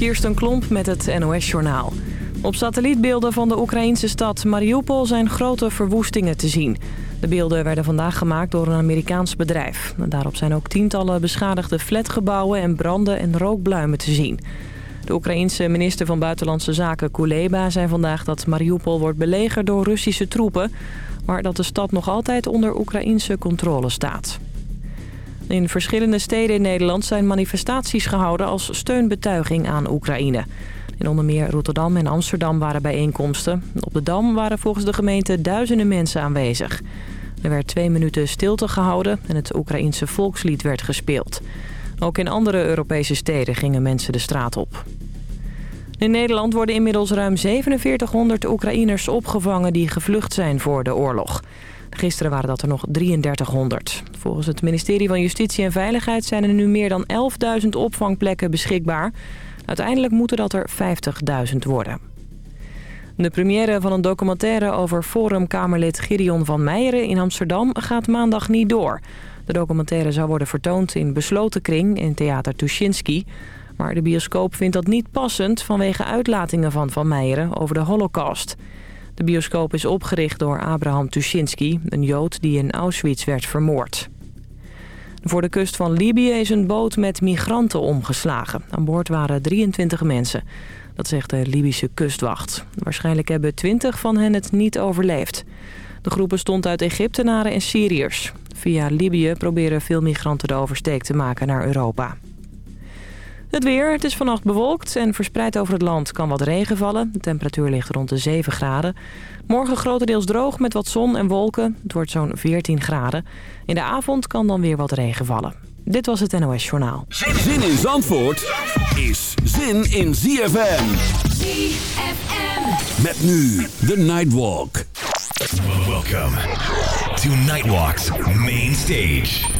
Kirsten Klomp met het NOS-journaal. Op satellietbeelden van de Oekraïnse stad Mariupol zijn grote verwoestingen te zien. De beelden werden vandaag gemaakt door een Amerikaans bedrijf. Daarop zijn ook tientallen beschadigde flatgebouwen en branden en rookbluimen te zien. De Oekraïense minister van Buitenlandse Zaken Kuleba zei vandaag dat Mariupol wordt belegerd door Russische troepen... maar dat de stad nog altijd onder Oekraïense controle staat. In verschillende steden in Nederland zijn manifestaties gehouden als steunbetuiging aan Oekraïne. In onder meer Rotterdam en Amsterdam waren bijeenkomsten. Op de Dam waren volgens de gemeente duizenden mensen aanwezig. Er werd twee minuten stilte gehouden en het Oekraïense volkslied werd gespeeld. Ook in andere Europese steden gingen mensen de straat op. In Nederland worden inmiddels ruim 4700 Oekraïners opgevangen die gevlucht zijn voor de oorlog. Gisteren waren dat er nog 3300. Volgens het ministerie van Justitie en Veiligheid zijn er nu meer dan 11.000 opvangplekken beschikbaar. Uiteindelijk moeten dat er 50.000 worden. De première van een documentaire over Forumkamerlid Gideon van Meijeren in Amsterdam gaat maandag niet door. De documentaire zou worden vertoond in besloten kring in Theater Tuschinski. Maar de bioscoop vindt dat niet passend vanwege uitlatingen van Van Meijeren over de holocaust. De bioscoop is opgericht door Abraham Tuschinski, een Jood die in Auschwitz werd vermoord. Voor de kust van Libië is een boot met migranten omgeslagen. Aan boord waren 23 mensen. Dat zegt de Libische kustwacht. Waarschijnlijk hebben 20 van hen het niet overleefd. De groep bestond uit Egyptenaren en Syriërs. Via Libië proberen veel migranten de oversteek te maken naar Europa. Het weer, het is vannacht bewolkt en verspreid over het land kan wat regen vallen. De temperatuur ligt rond de 7 graden. Morgen grotendeels droog met wat zon en wolken. Het wordt zo'n 14 graden. In de avond kan dan weer wat regen vallen. Dit was het NOS Journaal. Zin in Zandvoort is zin in ZFM. ZFM. Met nu de Nightwalk. Welcome to Nightwalk's main stage.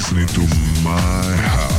Listening to my house.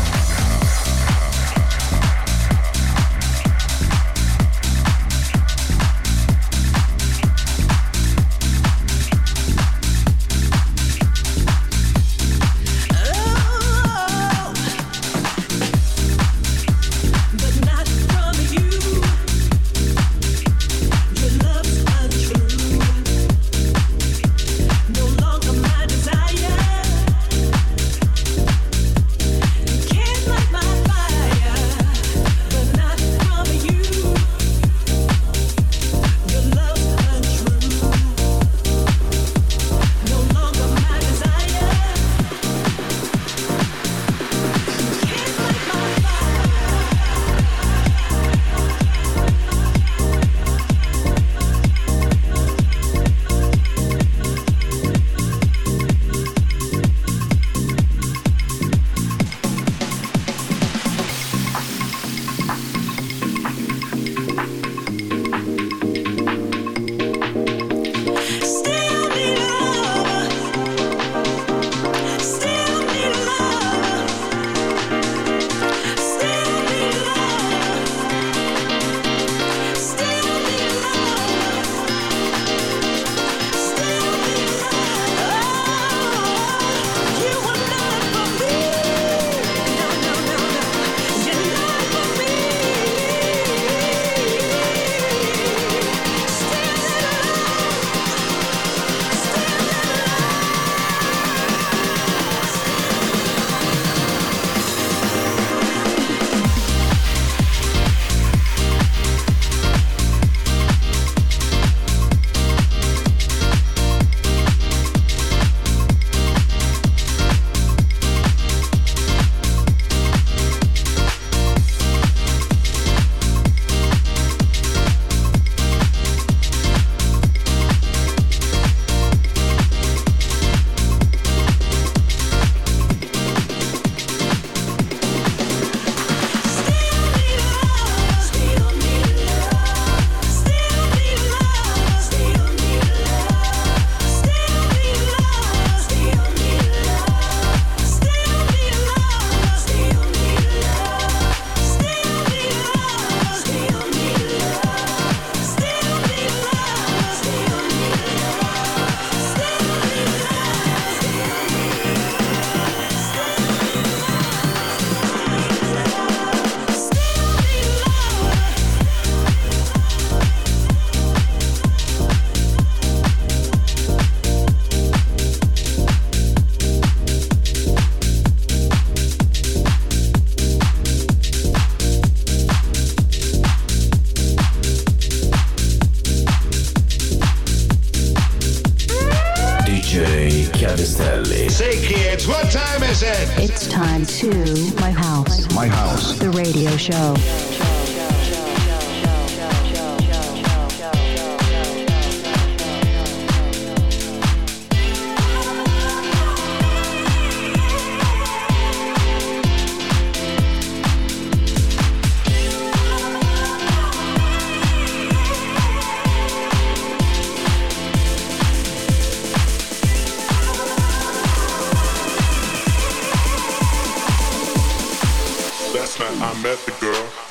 met the girl.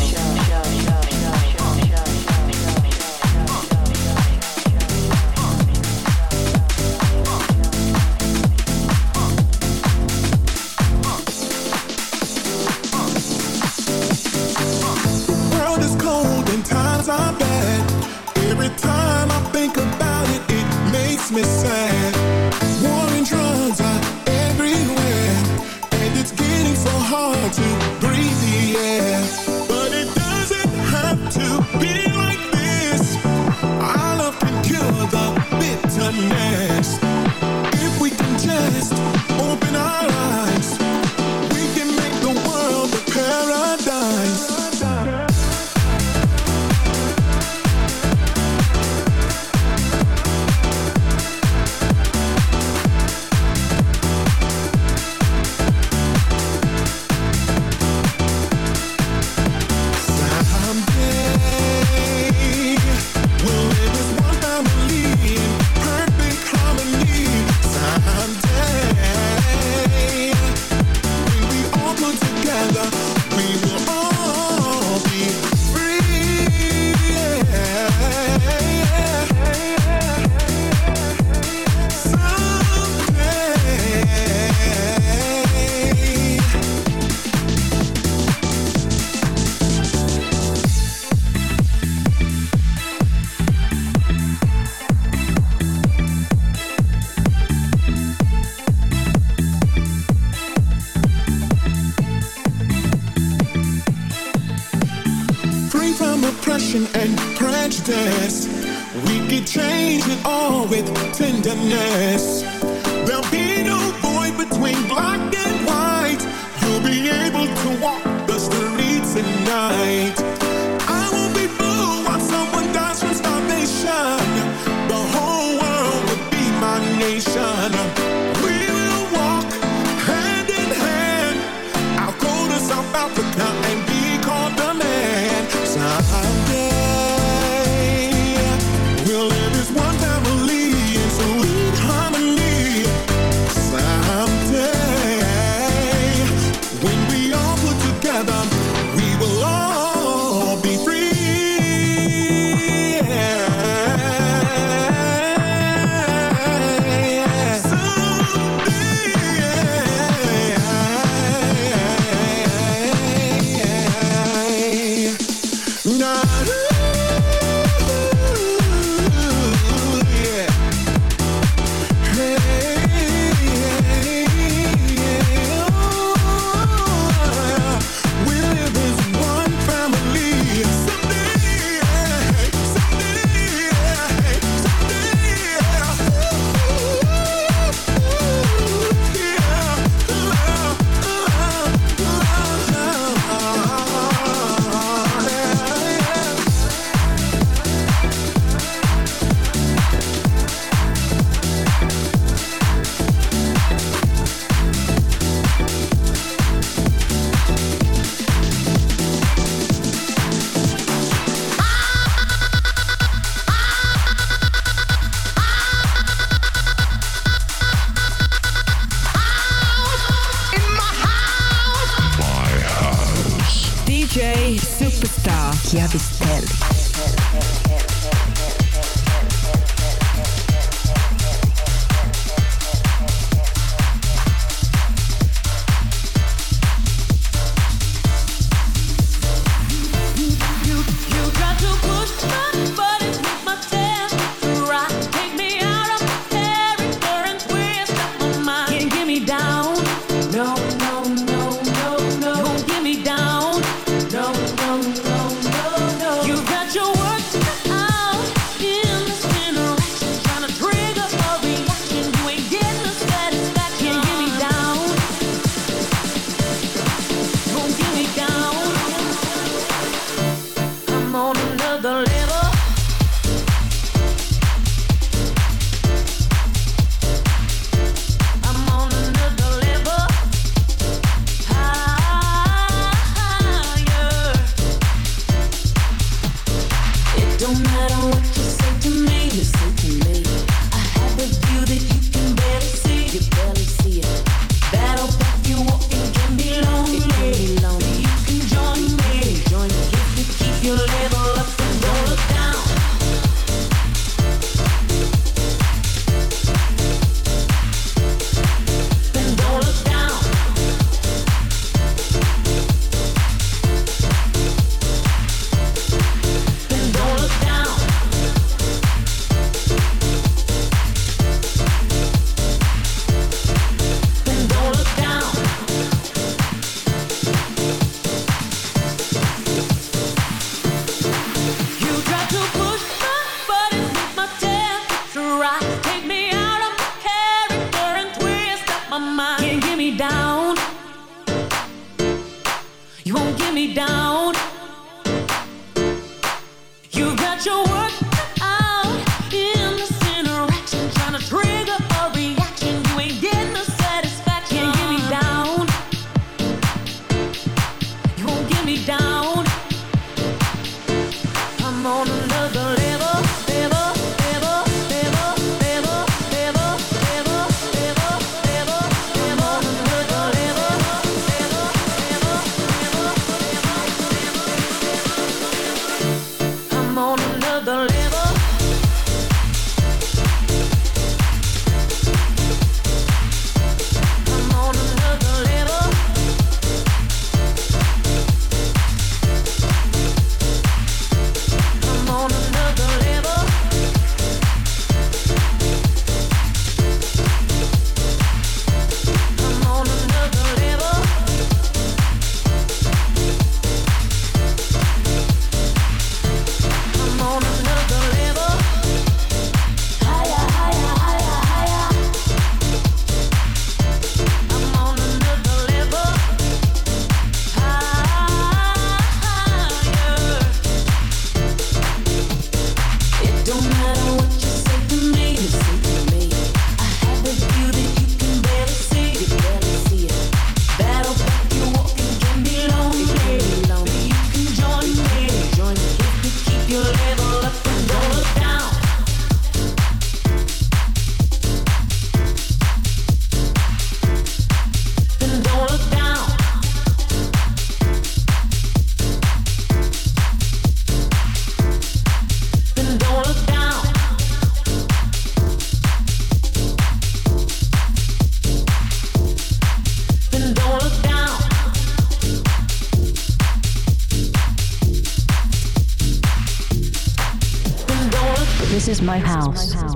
Bible.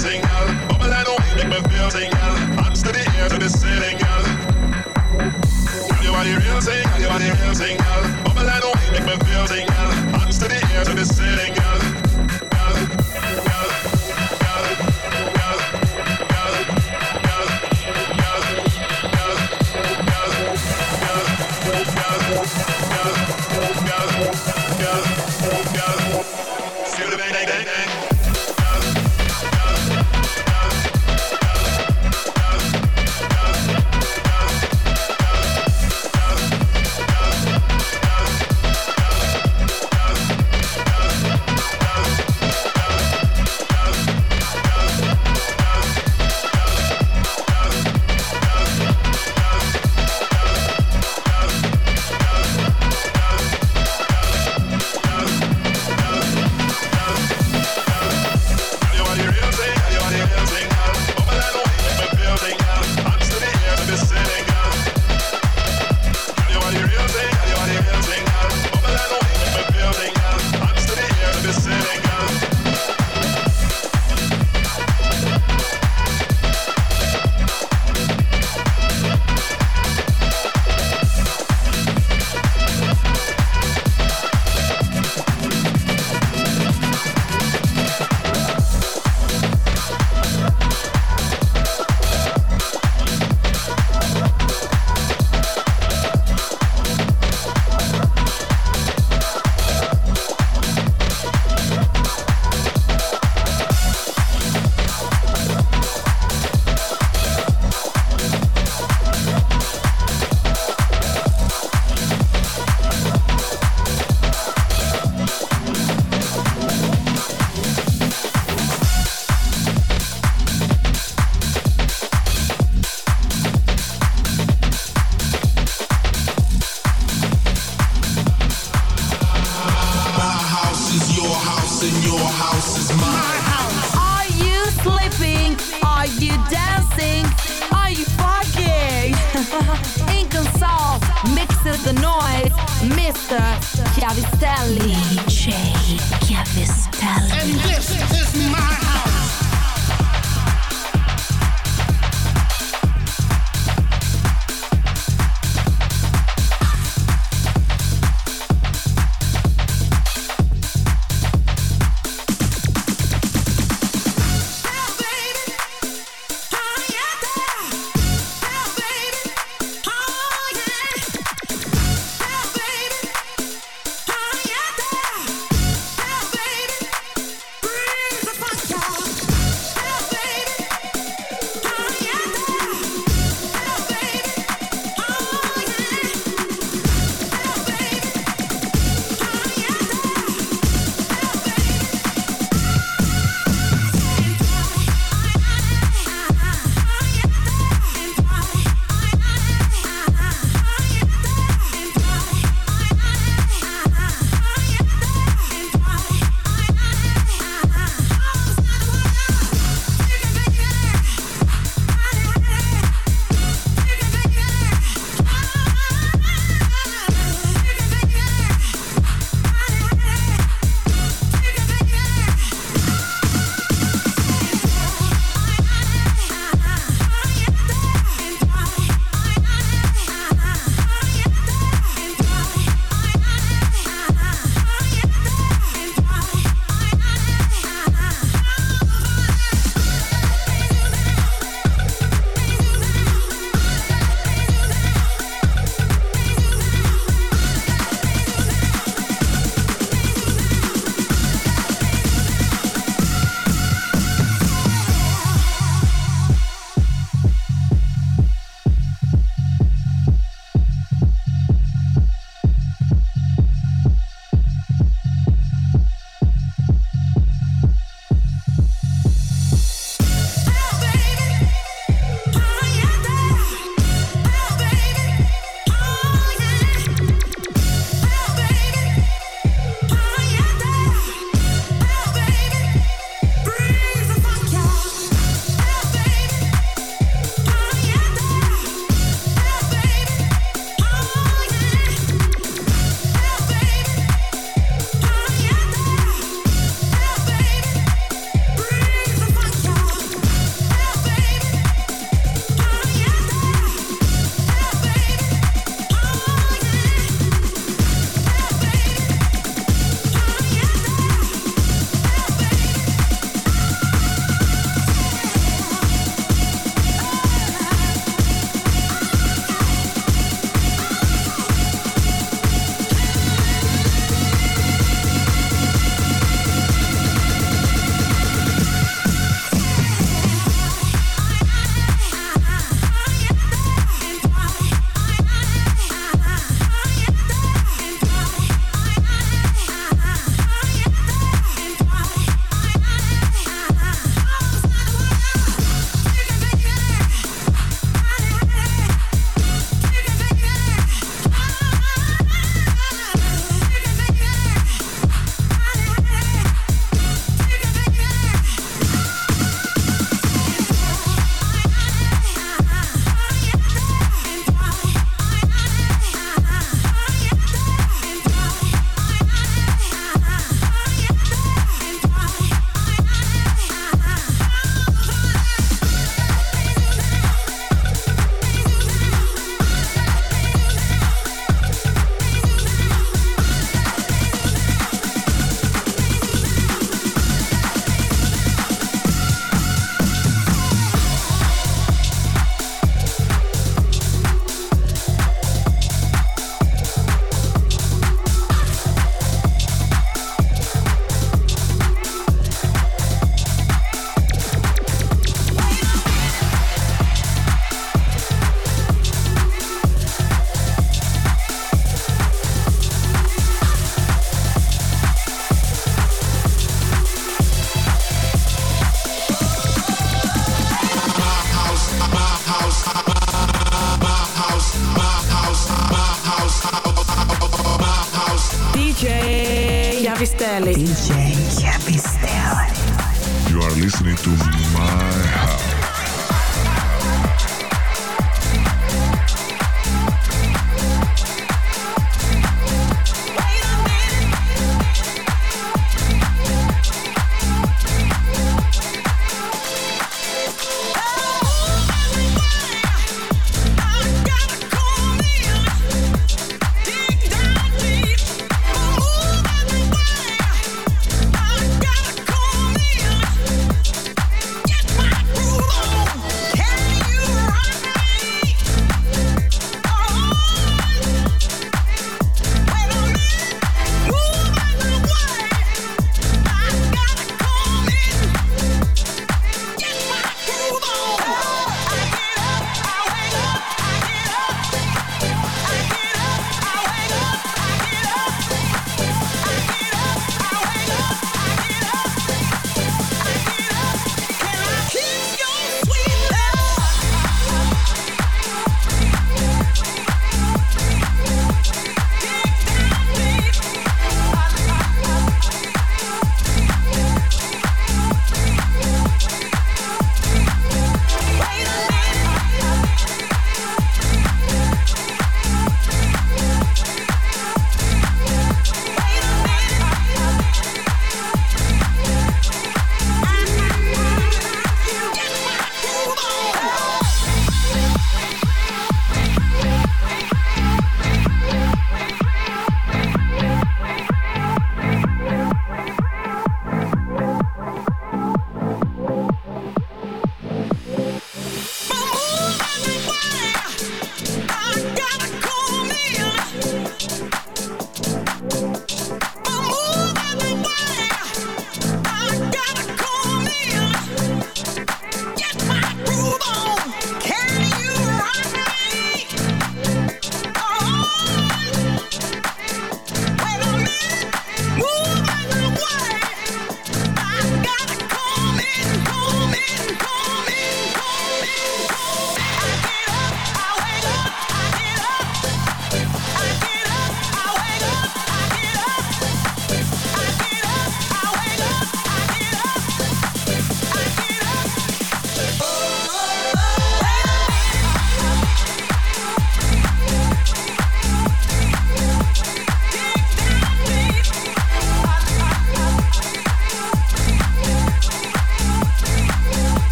Single. Bubble and wine make me feel to you the real thing, the real thing. Bubble and make me feel single. Hands to the air to the ceiling, girl.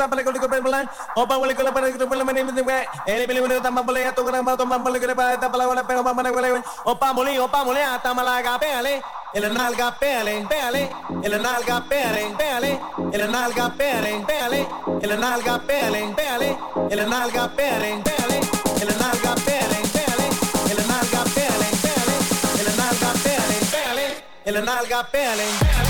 tapale o pa huele con la pared que fue la manera de ver, el peligro de mambole a tu gran mato mambole que le para tapala con la pega mamana huele, o pa moli o pa mole a tamalaga pele, el nalga pele, pele, el nalga pele, pele, el nalga pele, pele, el nalga pele, pele, el nalga pele, pele, el nalga pele, pele, el nalga pele, pele.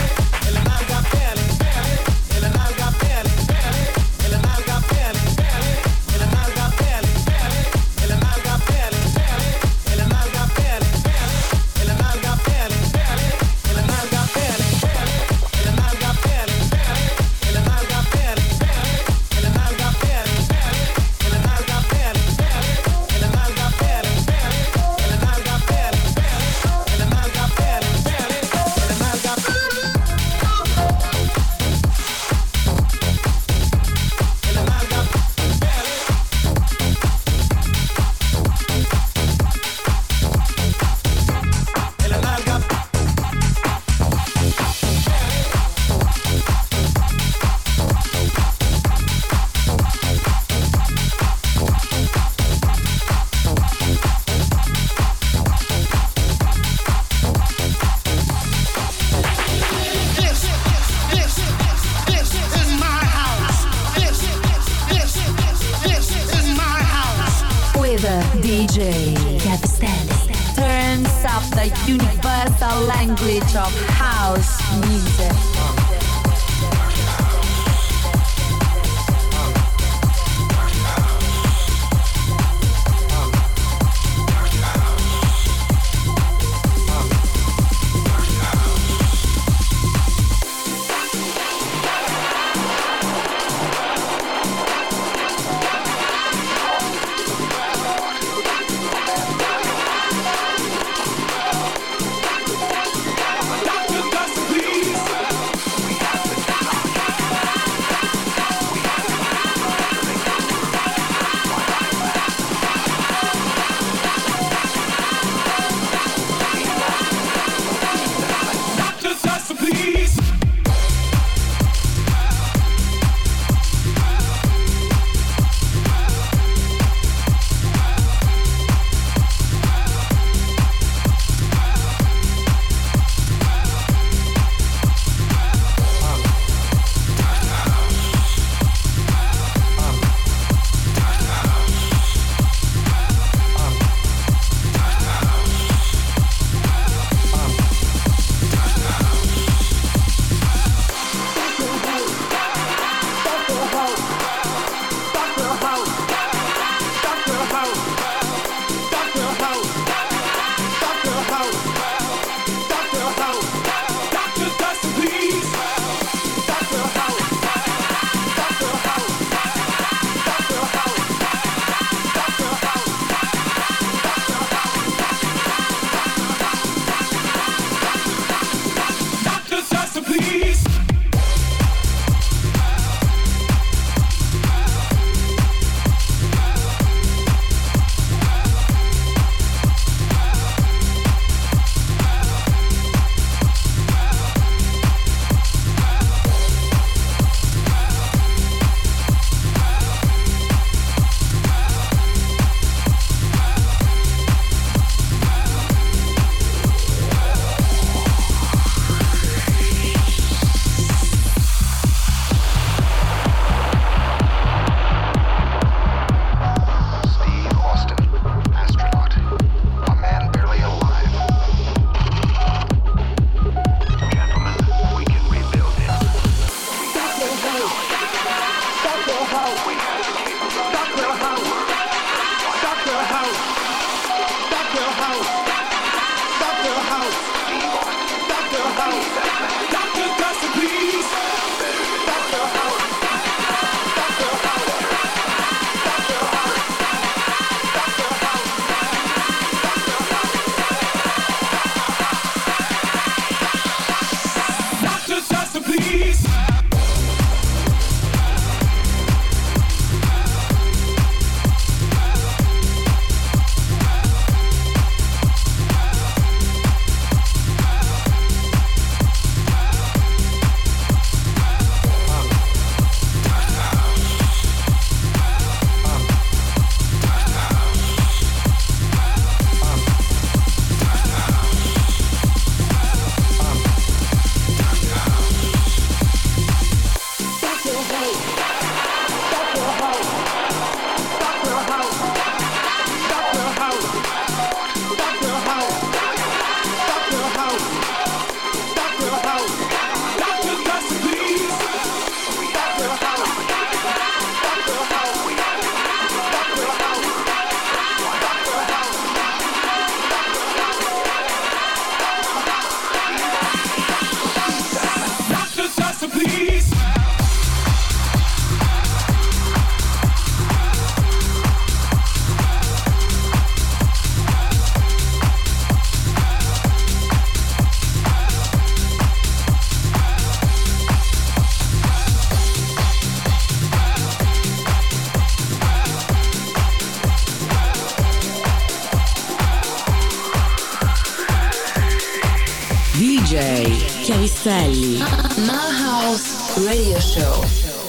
Radio Show.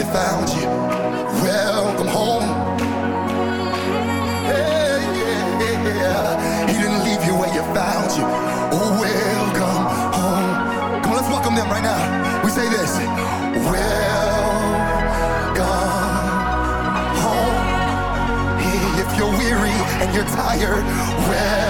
you found you. Welcome home. Hey, yeah, yeah. He didn't leave you where you found you. Oh, welcome home. Come on, let's welcome them right now. We say this. Welcome home. Hey, if you're weary and you're tired, well.